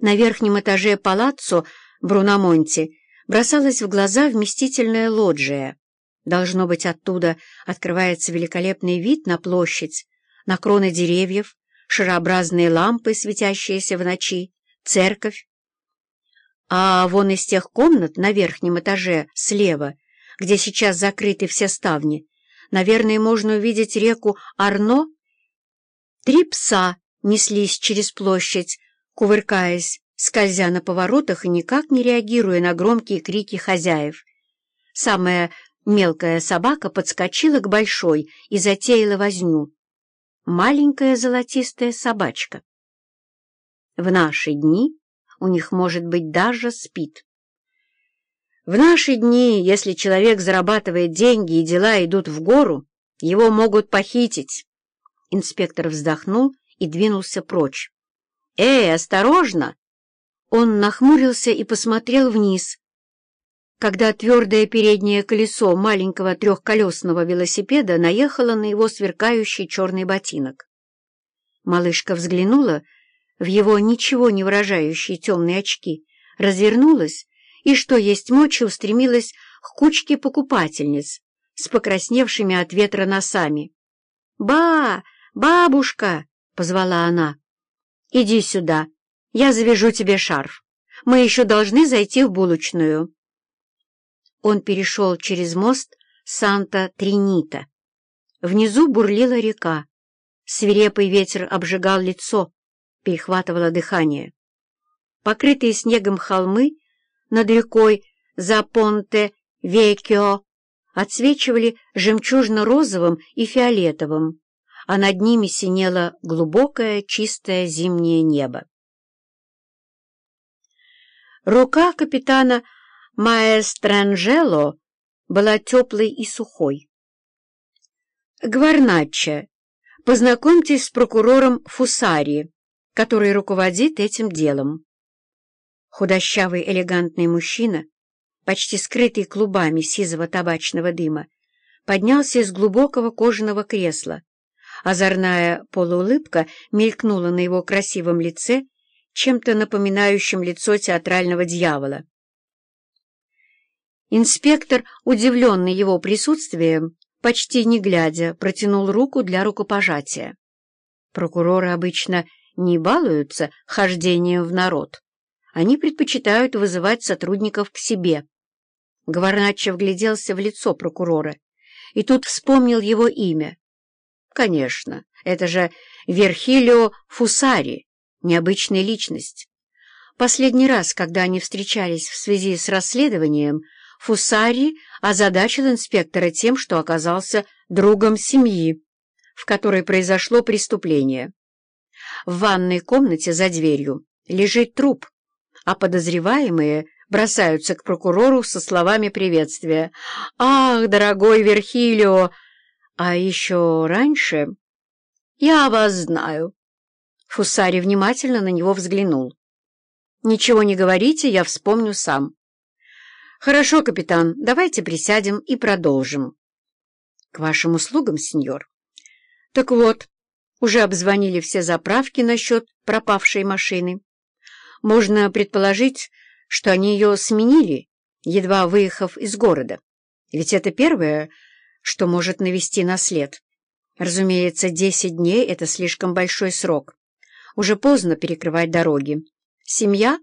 На верхнем этаже палаццо Бруномонти бросалась в глаза вместительная лоджия. Должно быть, оттуда открывается великолепный вид на площадь, на кроны деревьев, шарообразные лампы, светящиеся в ночи, церковь. А вон из тех комнат на верхнем этаже слева, где сейчас закрыты все ставни, наверное, можно увидеть реку Арно. Три пса неслись через площадь, кувыркаясь, скользя на поворотах и никак не реагируя на громкие крики хозяев. Самая мелкая собака подскочила к большой и затеяла возню. Маленькая золотистая собачка. В наши дни у них, может быть, даже спит. В наши дни, если человек зарабатывает деньги и дела идут в гору, его могут похитить. Инспектор вздохнул и двинулся прочь. «Эй, осторожно!» Он нахмурился и посмотрел вниз. Когда твердое переднее колесо маленького трехколесного велосипеда наехало на его сверкающий черный ботинок. Малышка взглянула в его ничего не выражающие темные очки, развернулась и, что есть мочи, устремилась к кучке покупательниц с покрасневшими от ветра носами. «Ба! Бабушка!» — позвала она. «Иди сюда, я завяжу тебе шарф. Мы еще должны зайти в булочную». Он перешел через мост Санта-Тринита. Внизу бурлила река. Свирепый ветер обжигал лицо, перехватывало дыхание. Покрытые снегом холмы над рекой за Понте-Векио отсвечивали жемчужно-розовым и фиолетовым, а над ними синело глубокое чистое зимнее небо. Рука капитана Маэстранжело была теплой и сухой. «Гварначчо, познакомьтесь с прокурором Фусари, который руководит этим делом». Худощавый элегантный мужчина, почти скрытый клубами сизого табачного дыма, поднялся из глубокого кожаного кресла. Озорная полуулыбка мелькнула на его красивом лице, чем-то напоминающим лицо театрального дьявола. Инспектор, удивленный его присутствием, почти не глядя, протянул руку для рукопожатия. Прокуроры обычно не балуются хождением в народ. Они предпочитают вызывать сотрудников к себе. Гварначо вгляделся в лицо прокурора и тут вспомнил его имя. Конечно, это же Верхилио Фусари, необычная личность. Последний раз, когда они встречались в связи с расследованием, Фусари озадачил инспектора тем, что оказался другом семьи, в которой произошло преступление. В ванной комнате за дверью лежит труп, а подозреваемые бросаются к прокурору со словами приветствия. «Ах, дорогой Верхилио!» А еще раньше... «Я вас знаю». Фусари внимательно на него взглянул. «Ничего не говорите, я вспомню сам». «Хорошо, капитан, давайте присядем и продолжим». «К вашим услугам, сеньор». «Так вот, уже обзвонили все заправки насчет пропавшей машины. Можно предположить, что они ее сменили, едва выехав из города. Ведь это первое, что может навести на след. Разумеется, десять дней — это слишком большой срок. Уже поздно перекрывать дороги. Семья